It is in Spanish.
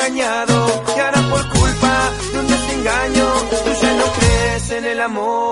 engañado y ahora por culpa de un desengaño tú ya no crees en el amor.